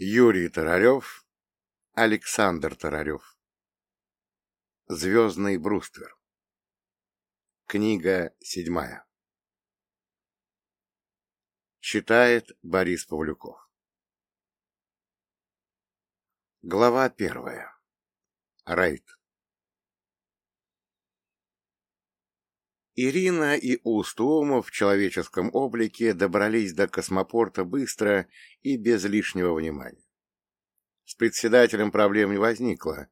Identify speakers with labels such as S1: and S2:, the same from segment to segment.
S1: Юрий Тарарев, Александр Тарарев. Звездный бруствер. Книга седьмая. Читает Борис Павлюков. Глава первая. Рейд. Ирина и Устуомов в человеческом облике добрались до космопорта быстро и без лишнего внимания. С председателем проблем не возникло.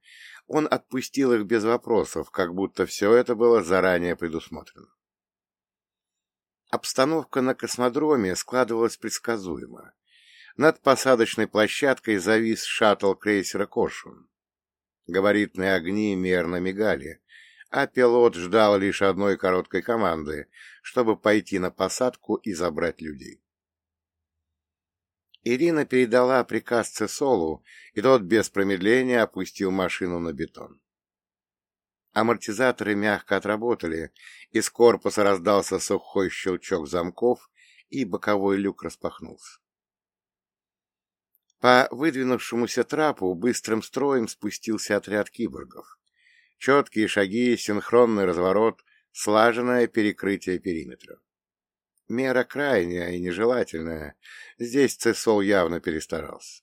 S1: Он отпустил их без вопросов, как будто все это было заранее предусмотрено. Обстановка на космодроме складывалась предсказуемо. Над посадочной площадкой завис шаттл крейсера «Коршун». Габаритные огни мерно мигали, а пилот ждал лишь одной короткой команды, чтобы пойти на посадку и забрать людей. Ирина передала приказ Цесолу, и тот без промедления опустил машину на бетон. Амортизаторы мягко отработали, из корпуса раздался сухой щелчок замков, и боковой люк распахнулся. По выдвинувшемуся трапу быстрым строем спустился отряд киборгов. Четкие шаги, синхронный разворот, слаженное перекрытие периметра. Мера крайняя и нежелательная. Здесь Цесол явно перестарался.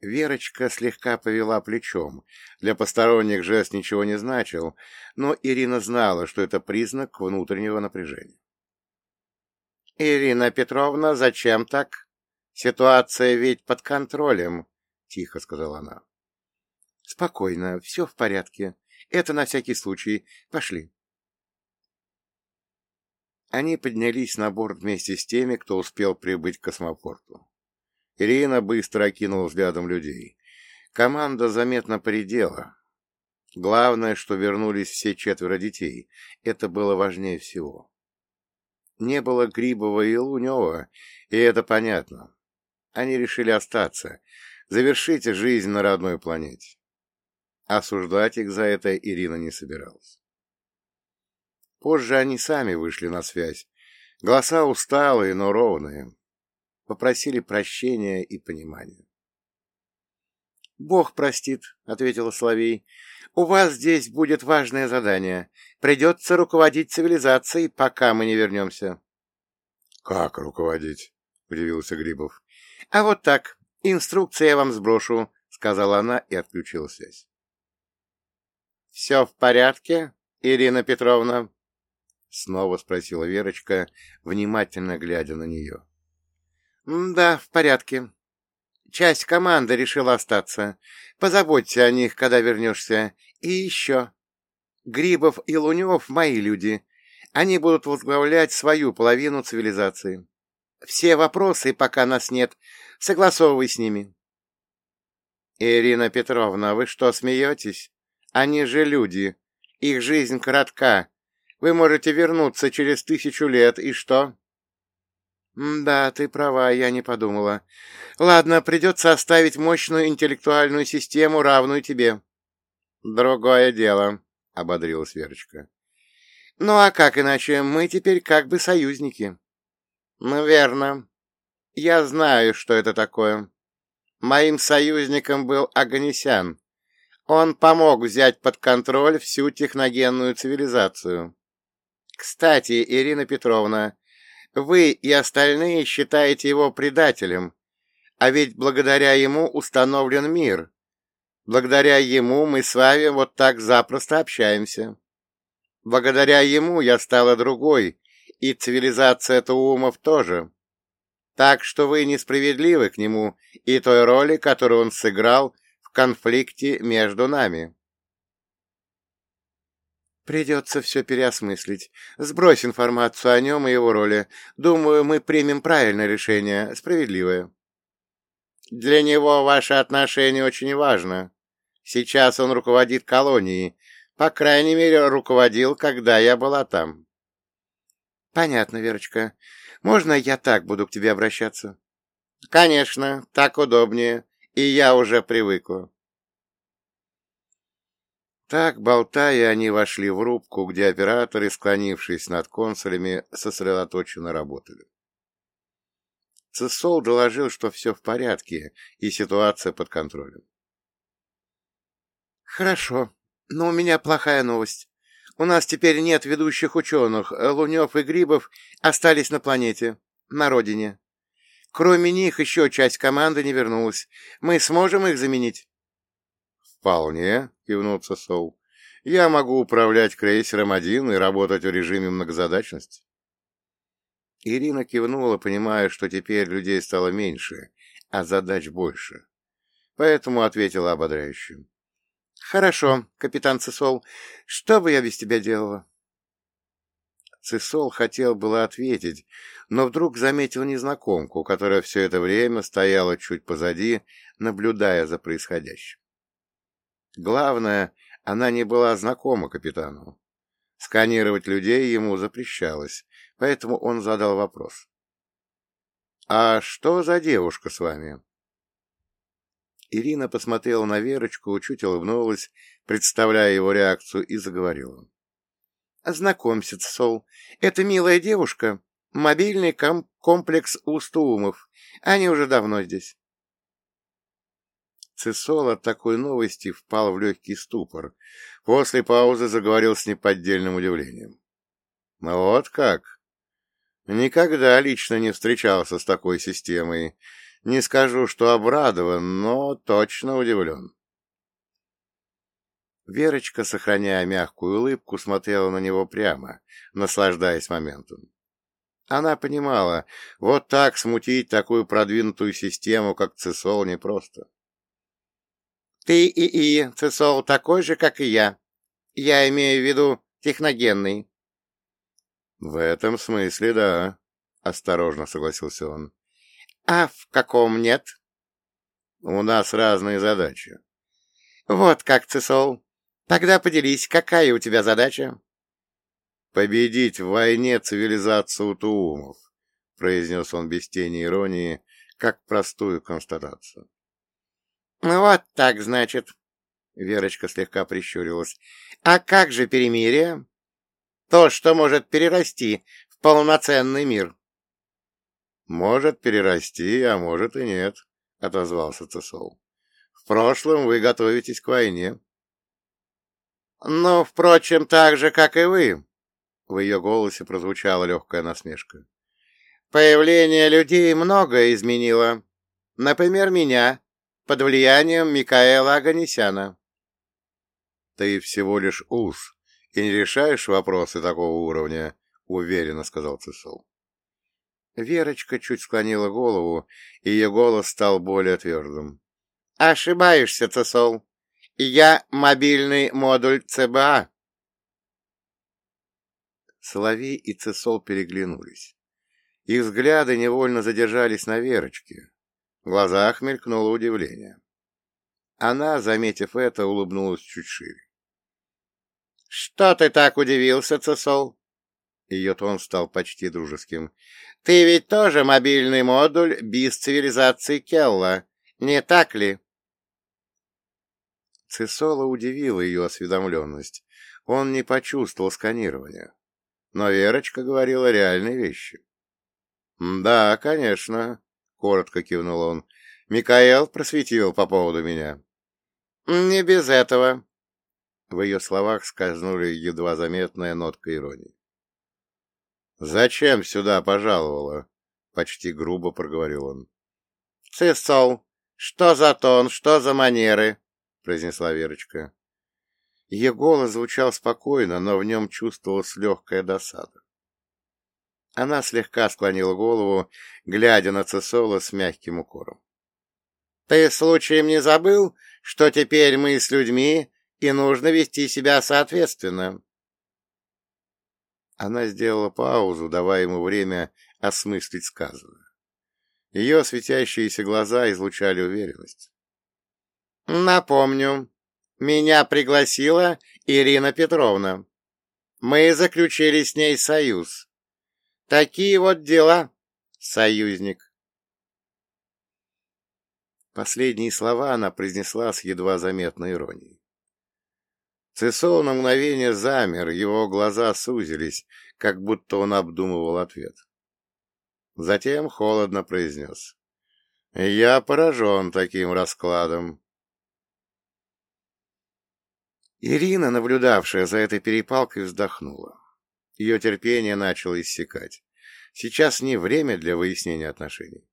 S1: Верочка слегка повела плечом. Для посторонних жест ничего не значил, но Ирина знала, что это признак внутреннего напряжения. — Ирина Петровна, зачем так? Ситуация ведь под контролем, — тихо сказала она. Спокойно, все в порядке. Это на всякий случай. Пошли. Они поднялись на борт вместе с теми, кто успел прибыть к космопорту. Ирина быстро окинула взглядом людей. Команда заметно поредела. Главное, что вернулись все четверо детей. Это было важнее всего. Не было Грибова и Лунева, и это понятно. Они решили остаться, завершить жизнь на родной планете. Осуждать их за это Ирина не собиралась. Позже они сами вышли на связь. Голоса усталые, но ровные. Попросили прощения и понимания. «Бог простит», — ответила Соловей. «У вас здесь будет важное задание. Придется руководить цивилизацией, пока мы не вернемся».
S2: «Как руководить?» — удивился Грибов.
S1: «А вот так. Инструкции я вам сброшу», — сказала она и отключила связь. — Все в порядке, Ирина Петровна? — снова спросила Верочка, внимательно глядя на нее. — Да, в порядке. Часть команды решила остаться. Позаботься о них, когда вернешься. И еще. Грибов и Лунев — мои люди. Они будут возглавлять свою половину цивилизации. Все вопросы, пока нас нет, согласовывай с ними. — Ирина Петровна, вы что, смеетесь? Они же люди. Их жизнь коротка. Вы можете вернуться через тысячу лет, и что? Да, ты права, я не подумала. Ладно, придется оставить мощную интеллектуальную систему, равную тебе. Другое дело, — ободрилась Верочка. Ну а как иначе? Мы теперь как бы союзники. Ну, верно. Я знаю, что это такое. Моим союзником был Аганесян. Он помог взять под контроль всю техногенную цивилизацию. Кстати, Ирина Петровна, вы и остальные считаете его предателем, а ведь благодаря ему установлен мир. Благодаря ему мы с вами вот так запросто общаемся. Благодаря ему я стала другой, и цивилизация Туумов тоже. Так что вы несправедливы к нему и той роли, которую он сыграл конфликте между нами. Придется все переосмыслить. Сбрось информацию о нем и его роли. Думаю, мы примем правильное решение, справедливое. Для него ваше отношение очень важно. Сейчас он руководит колонией. По крайней мере, руководил, когда я была там. Понятно, Верочка. Можно я так буду к тебе обращаться? Конечно, так удобнее и я уже привыкла. Так, болтая, они вошли в рубку, где операторы, склонившись над консолями, сосредоточенно работали. Цесол доложил, что все в порядке и ситуация под контролем. «Хорошо, но у меня плохая новость. У нас теперь нет ведущих ученых. Лунев и Грибов остались на планете, на родине. Кроме них еще часть команды не вернулась. Мы сможем их заменить?»
S2: «Вполне», — кивнул Цесол. «Я могу управлять крейсером один и работать в режиме многозадачности».
S1: Ирина кивнула, понимая, что теперь людей стало меньше, а задач больше. Поэтому ответила ободряюще. «Хорошо, капитан Цисол, что бы я без тебя делала?» Цисол хотел было ответить, но вдруг заметил незнакомку, которая все это время стояла чуть позади, наблюдая за происходящим. Главное, она не была знакома капитану. Сканировать людей ему запрещалось, поэтому он задал вопрос. «А что за девушка с вами?» Ирина посмотрела на Верочку, чуть улыбнулась, представляя его реакцию, и заговорила. «Знакомься, Сол, это милая девушка, мобильный ком комплекс Устуумов. Они уже давно здесь». Цесол от такой новости впал в легкий ступор. После паузы заговорил с неподдельным удивлением. «Ну «Вот как? Никогда лично не встречался с такой системой. Не скажу, что обрадован, но точно удивлен». Верочка, сохраняя мягкую улыбку, смотрела на него прямо, наслаждаясь моментом. Она понимала, вот так смутить такую продвинутую систему, как ЦИСОЛ, непросто. Ты и и, Цесол, такой же, как и я. Я имею в виду техногенный.
S2: В этом смысле, да, осторожно согласился он.
S1: А в каком нет?
S2: У нас разные задачи.
S1: Вот как, Цесол. Тогда поделись, какая у тебя задача?
S2: Победить в войне цивилизацию Туумов, произнес он без тени иронии, как простую констатацию.
S1: Ну «Вот так, значит». Верочка слегка прищурилась. «А как же перемирие? То, что может перерасти в полноценный мир».
S2: «Может перерасти, а может и нет», — отозвался Цесол. «В прошлом вы готовитесь к войне».
S1: «Ну, впрочем, так же, как и вы», — в ее голосе прозвучала легкая насмешка. «Появление людей многое изменило. Например, меня» под влиянием Микаэла Аганесяна.
S2: — Ты всего лишь уз и не решаешь вопросы такого уровня, — уверенно сказал Цисол.
S1: Верочка чуть склонила голову, и ее голос стал более твердым. — Ошибаешься, Я мобильный модуль ЦБА. Соловей и Цисол переглянулись. Их взгляды невольно задержались на Верочке. В глазах мелькнуло удивление. Она, заметив это, улыбнулась чуть шире. — Что ты так удивился, Цесол? Ее тон стал почти дружеским. — Ты ведь тоже мобильный модуль без цивилизации Келла, не так ли? Цесола удивила ее осведомленность. Он не почувствовал сканирования. Но Верочка говорила реальные вещи. — Да, конечно, коротко кивнул он. Микаэл просветил по поводу меня. Не без этого. В ее словах скользнули едва заметная нотка иронии. «Зачем сюда пожаловала?» — почти грубо проговорил он. «Цисол, что за тон, что за манеры?» — произнесла Верочка. Ее голос звучал спокойно, но в нем чувствовалась легкая досада. Она слегка склонила голову, глядя на Цесола с мягким укором. — Ты случаем не забыл, что теперь мы с людьми, и нужно вести себя соответственно? Она сделала паузу, давая ему время осмыслить сказанное. Ее светящиеся глаза излучали уверенность. — Напомню, меня пригласила Ирина Петровна. Мы заключили с ней союз. Такие вот дела, союзник. Последние слова она произнесла с едва заметной иронией. Цесол на мгновение замер, его глаза сузились, как будто он обдумывал ответ.
S2: Затем холодно произнес. «Я поражен таким раскладом».
S1: Ирина, наблюдавшая за этой перепалкой, вздохнула. Ее терпение начало иссякать. Сейчас не время для выяснения отношений.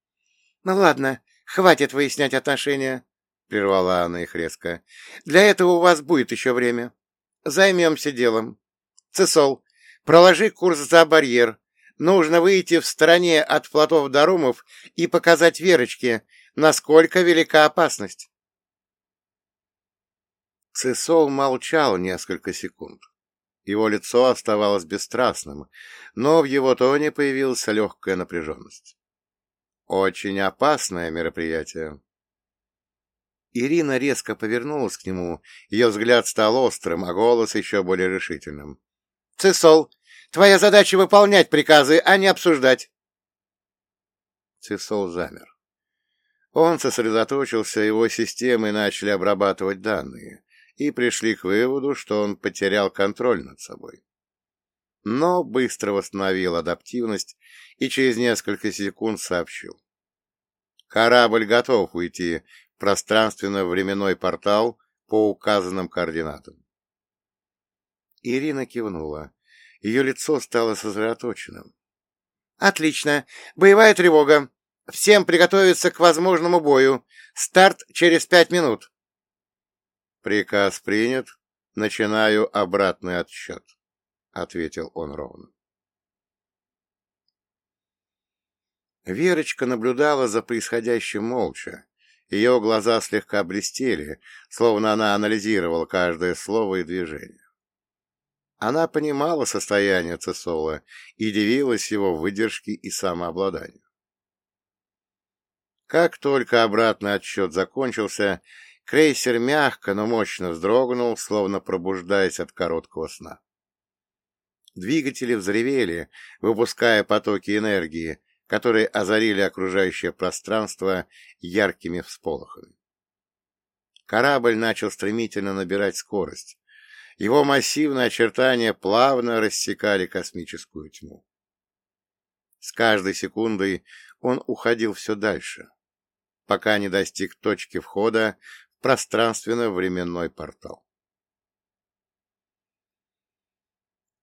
S1: — Ну ладно, хватит выяснять отношения, — прервала она их резко. — Для этого у вас будет еще время. Займемся делом. Цесол, проложи курс за барьер. Нужно выйти в стороне от плотов Дарумов и показать Верочке, насколько велика опасность. Цесол молчал несколько секунд. Его лицо оставалось бесстрастным, но в его тоне появилась легкая напряженность. Очень опасное мероприятие. Ирина резко повернулась к нему, ее взгляд стал острым, а голос еще более решительным. — Цесол, твоя задача выполнять приказы, а не обсуждать. Цесол замер. Он сосредоточился, его системы начали обрабатывать данные и пришли к выводу, что он потерял контроль над собой. Но быстро восстановил адаптивность и через несколько секунд сообщил. Корабль готов уйти в пространственно-временной портал по указанным координатам. Ирина кивнула. Ее лицо стало сосредоточенным. «Отлично. Боевая тревога. Всем приготовиться к возможному бою. Старт через пять минут».
S2: «Приказ принят. Начинаю обратный отсчет», — ответил он ровно.
S1: Верочка наблюдала за происходящим молча. Ее глаза слегка блестели, словно она анализировала каждое слово и движение. Она понимала состояние Цесола и дивилась его выдержке и самообладанию. Как только обратный отсчет закончился, Крейсер мягко, но мощно вздрогнул, словно пробуждаясь от короткого сна. Двигатели взревели, выпуская потоки энергии, которые озарили окружающее пространство яркими всполохами. Корабль начал стремительно набирать скорость. Его массивные очертания плавно рассекали космическую тьму. С каждой секундой он уходил все дальше, пока не достиг точки входа пространственно-временной портал.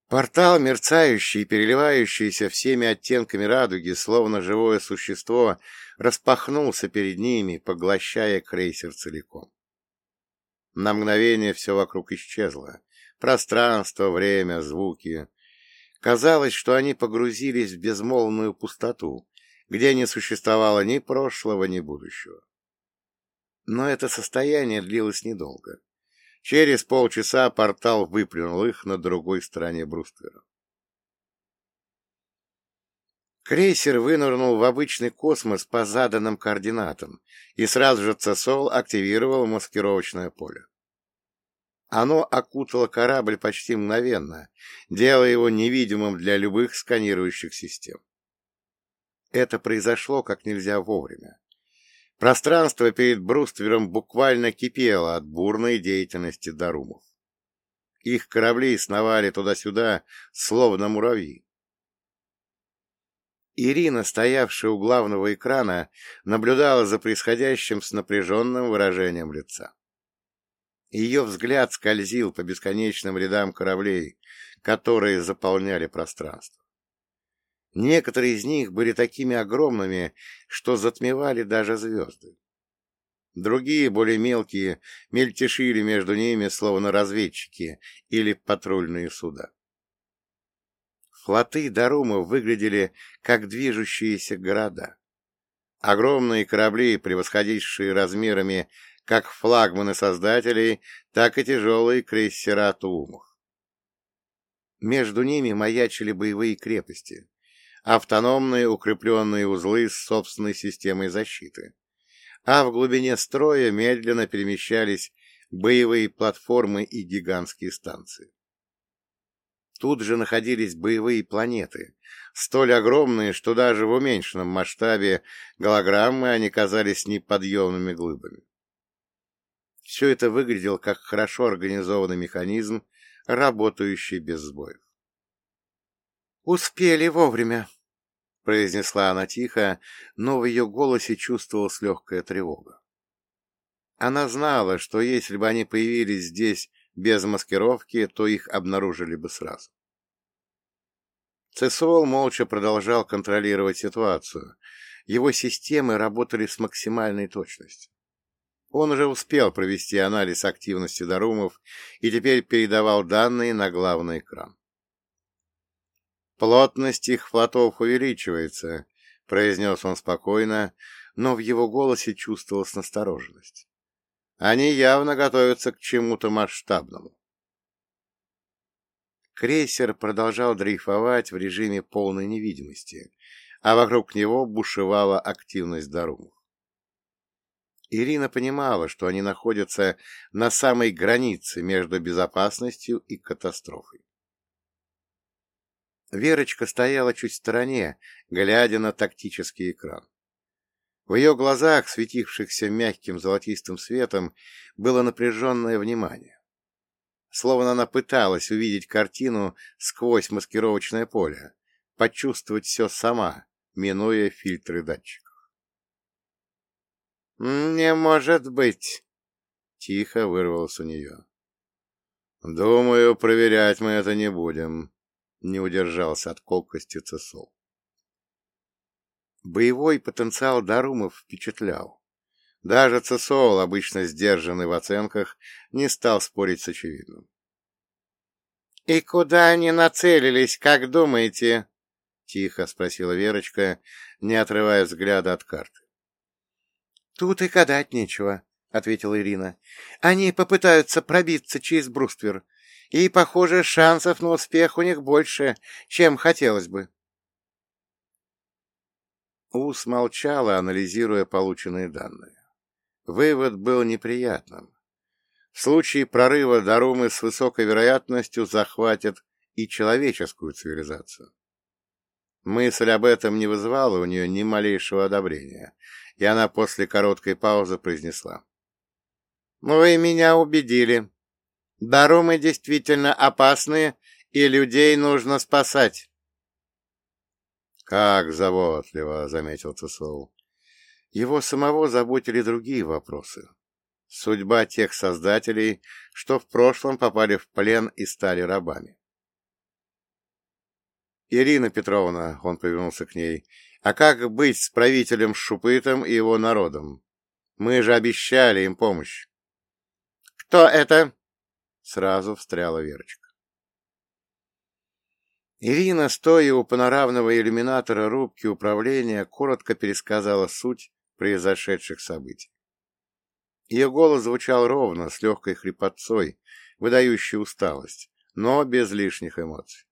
S1: Портал, мерцающий и переливающийся всеми оттенками радуги, словно живое существо, распахнулся перед ними, поглощая крейсер целиком. На мгновение все вокруг исчезло. Пространство, время, звуки. Казалось, что они погрузились в безмолвную пустоту, где не существовало ни прошлого, ни будущего. Но это состояние длилось недолго. Через полчаса портал выплюнул их на другой стороне бруствера. Крейсер вынырнул в обычный космос по заданным координатам, и сразу же ЦСОЛ активировал маскировочное поле. Оно окутало корабль почти мгновенно, делая его невидимым для любых сканирующих систем. Это произошло как нельзя вовремя. Пространство перед бруствером буквально кипело от бурной деятельности дарумов. Их корабли сновали туда-сюда, словно муравьи. Ирина, стоявшая у главного экрана, наблюдала за происходящим с напряженным выражением лица. Ее взгляд скользил по бесконечным рядам кораблей, которые заполняли пространство. Некоторые из них были такими огромными, что затмевали даже звезды. Другие, более мелкие, мельтешили между ними, словно разведчики или патрульные суда. Флоты Дарума выглядели как движущиеся города. Огромные корабли, превосходившие размерами как флагманы создателей, так и тяжелые крейсера Туумов. Между ними маячили боевые крепости, автономные укрепленные узлы с собственной системой защиты. А в глубине строя медленно перемещались боевые платформы и гигантские станции. Тут же находились боевые планеты, столь огромные, что даже в уменьшенном масштабе голограммы они казались неподъемными глыбами. Все это выглядело как хорошо организованный механизм, работающий без сбоев. «Успели вовремя», — произнесла она тихо, но в ее голосе чувствовалась легкая тревога. Она знала, что если бы они появились здесь без маскировки, то их обнаружили бы сразу. Цесол молча продолжал контролировать ситуацию. Его системы работали с максимальной точностью. Он уже успел провести анализ активности дарумов и теперь передавал данные на главный экран. «Плотность их флотов увеличивается», — произнес он спокойно, но в его голосе чувствовалась настороженность. «Они явно готовятся к чему-то масштабному». Крейсер продолжал дрейфовать в режиме полной невидимости, а вокруг него бушевала активность дарумов. Ирина понимала, что они находятся на самой границе между безопасностью и катастрофой. Верочка стояла чуть в стороне, глядя на тактический экран. В ее глазах, светившихся мягким золотистым светом, было напряженное внимание. Словно она пыталась увидеть картину сквозь маскировочное поле, почувствовать все сама, минуя фильтры датчиков. «Не может быть!» — тихо вырвалось у нее. «Думаю, проверять мы это не будем», не удержался от колкости Цесол. Боевой потенциал Дарумов впечатлял. Даже Цесол, обычно сдержанный в оценках, не стал спорить с очевидным. — И куда они нацелились, как думаете? — тихо спросила Верочка, не отрывая взгляда от карты. — Тут и гадать нечего, — ответила Ирина. — Они попытаются пробиться через бруствер, и, похоже, шансов на успех у них больше, чем хотелось бы. Ус молчала, анализируя полученные данные. Вывод был неприятным. В случае прорыва Дарумы с высокой вероятностью захватят и человеческую цивилизацию. Мысль об этом не вызывала у нее ни малейшего одобрения, и она после короткой паузы произнесла. «Вы меня убедили. Дарумы действительно опасные, и людей нужно спасать. «Как заботливо», — заметил Цесол. Его самого заботили другие вопросы. Судьба тех создателей, что в прошлом попали в плен и стали рабами. «Ирина Петровна», — он повернулся к ней, — «а как быть с правителем Шупытом и его народом? Мы же обещали им помощь». «Кто это?» Сразу встряла Верочка. Ирина, стоя у панорамного иллюминатора рубки управления, коротко пересказала суть произошедших событий. Ее голос звучал ровно, с легкой хрипотцой, выдающей усталость, но без лишних эмоций.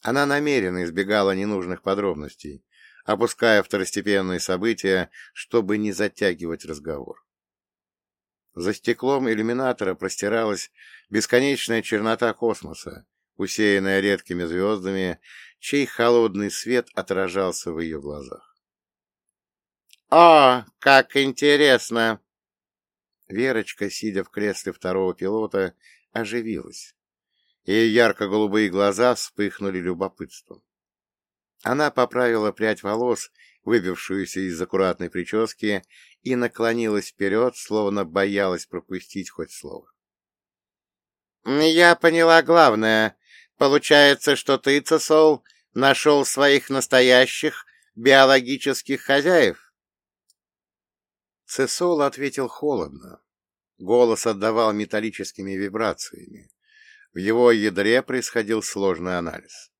S1: Она намеренно избегала ненужных подробностей, опуская второстепенные события, чтобы не затягивать разговор. За стеклом иллюминатора простиралась бесконечная чернота космоса, усеянная редкими звездами, чей холодный свет отражался в ее глазах. «О, как интересно!» Верочка, сидя в кресле второго пилота, оживилась. Ее ярко-голубые глаза вспыхнули любопытством. Она поправила прядь волос, выбившуюся из аккуратной прически, и наклонилась вперед, словно боялась пропустить хоть слово. «Я поняла главное. Получается, что ты, Цесол, нашел своих настоящих биологических хозяев?» Цесол ответил холодно. Голос отдавал металлическими вибрациями. В его ядре происходил сложный анализ.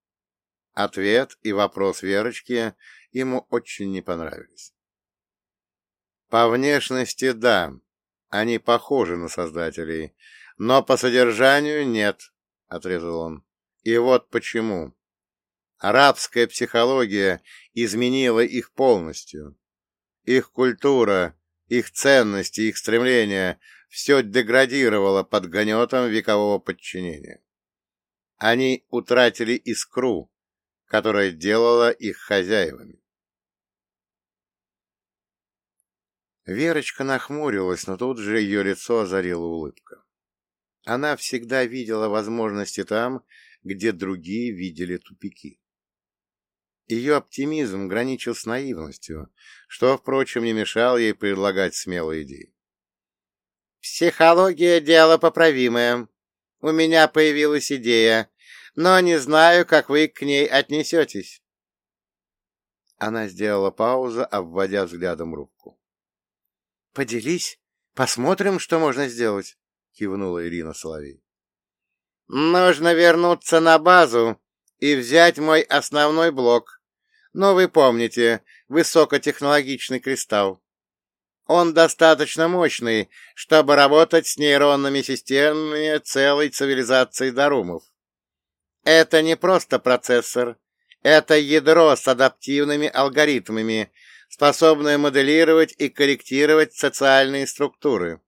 S1: Ответ и вопрос Верочки ему очень не понравились. По внешности – да, они похожи на создателей, но по содержанию нет, — отрезал он. И вот почему. Арабская психология изменила их полностью. Их культура, их ценности, их стремления — все деградировало под гнетом векового подчинения. Они утратили искру, которая делала их хозяевами. Верочка нахмурилась, но тут же ее лицо озарила улыбка. Она всегда видела возможности там, где другие видели тупики. Ее оптимизм граничил с наивностью, что, впрочем, не мешало ей предлагать смелые идеи. «Психология — дело поправимое. У меня появилась идея, но не знаю, как вы к ней отнесетесь». Она сделала паузу, обводя взглядом рубку. «Поделись, посмотрим, что можно сделать», — кивнула Ирина Соловей. «Нужно вернуться на базу и взять мой основной блок. Но вы помните, высокотехнологичный кристалл. Он достаточно мощный, чтобы работать с нейронными системами целой цивилизации Дарумов. Это не просто процессор, это ядро с адаптивными алгоритмами, способное моделировать и корректировать социальные структуры.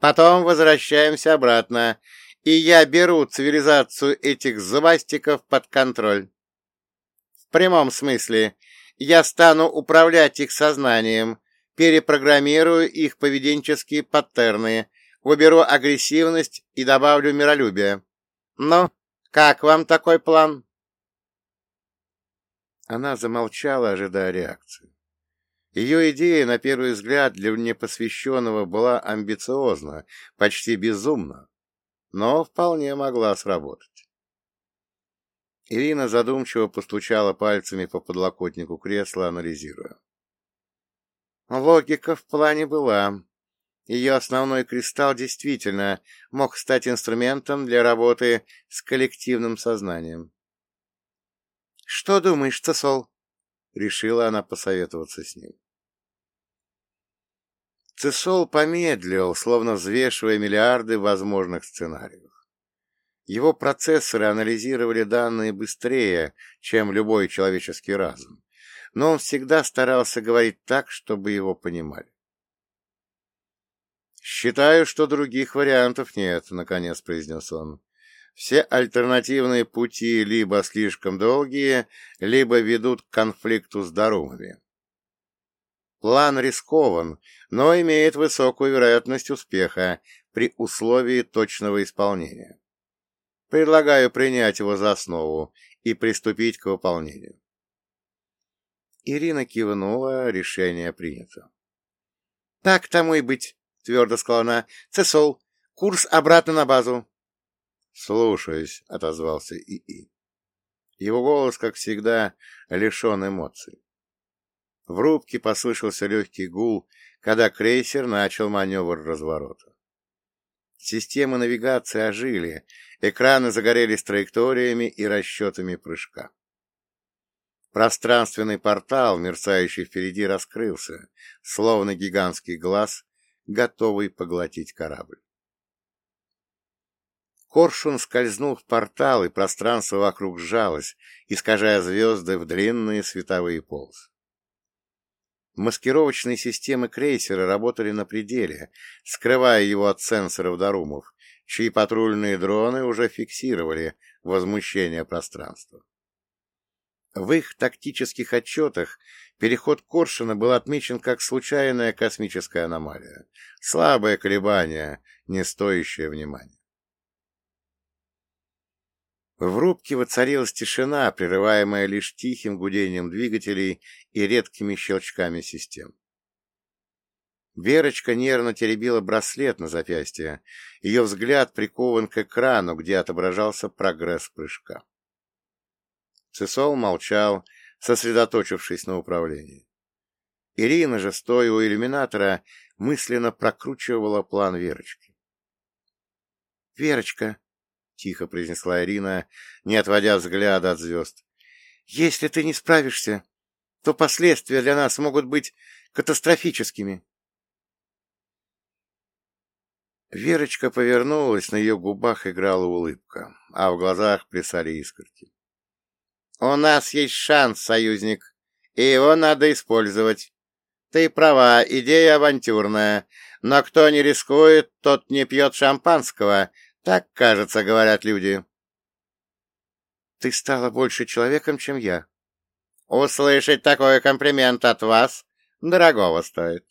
S1: Потом возвращаемся обратно, и я беру цивилизацию этих зубастиков под контроль. В прямом смысле, я стану управлять их сознанием, перепрограммирую их поведенческие паттерны, уберу агрессивность и добавлю миролюбие. Ну, как вам такой план? Она замолчала, ожидая реакции. Ее идея, на первый взгляд, для непосвященного была амбициозна, почти безумна, но вполне могла сработать. Ирина задумчиво постучала пальцами по подлокотнику кресла, анализируя. Логика в плане была. Ее основной кристалл действительно мог стать инструментом для работы с коллективным сознанием. «Что думаешь, Цесол?» — решила она посоветоваться с ним. Цесол помедлил, словно взвешивая миллиарды возможных сценариев. Его процессоры анализировали данные быстрее, чем любой человеческий разум, но он всегда старался говорить так, чтобы его понимали. «Считаю, что других вариантов нет», — наконец произнес он. «Все альтернативные пути либо слишком долгие, либо ведут к конфликту с дарумами. План рискован, но имеет высокую вероятность успеха при условии точного исполнения. Предлагаю принять его за основу и приступить к выполнению. Ирина кивнула, решение принято. — Так тому и быть, — твердо сказала она. — Цесол, курс обратно на базу. — Слушаюсь, — отозвался ИИ. Его голос, как всегда, лишен эмоций. В рубке послышался легкий гул, когда крейсер начал маневр разворота. Системы навигации ожили, экраны загорелись траекториями и расчетами прыжка. Пространственный портал, мерцающий впереди, раскрылся, словно гигантский глаз, готовый поглотить корабль. Коршун скользнул в портал, и пространство вокруг сжалось, искажая звезды в длинные световые полосы. Маскировочные системы крейсера работали на пределе, скрывая его от сенсоров Дарумов, чьи патрульные дроны уже фиксировали возмущение пространства. В их тактических отчетах переход Коршуна был отмечен как случайная космическая аномалия, слабое колебание, не стоящее внимания. В рубке воцарилась тишина, прерываемая лишь тихим гудением двигателей и редкими щелчками систем. Верочка нервно теребила браслет на запястье. Ее взгляд прикован к экрану, где отображался прогресс прыжка. Цесол молчал, сосредоточившись на управлении. Ирина же, стоя у иллюминатора, мысленно прокручивала план Верочки. — Верочка, — тихо произнесла Ирина, не отводя взгляда от звезд, — если ты не справишься, то последствия для нас могут быть катастрофическими. Верочка повернулась, на ее губах играла улыбка, а в глазах плясали искорки. У нас есть шанс, союзник, и его надо использовать. Ты права, идея авантюрная, но кто не рискует, тот не пьет шампанского, так, кажется, говорят люди. Ты стала больше человеком, чем я. Услышать такой комплимент от вас дорогого стоит.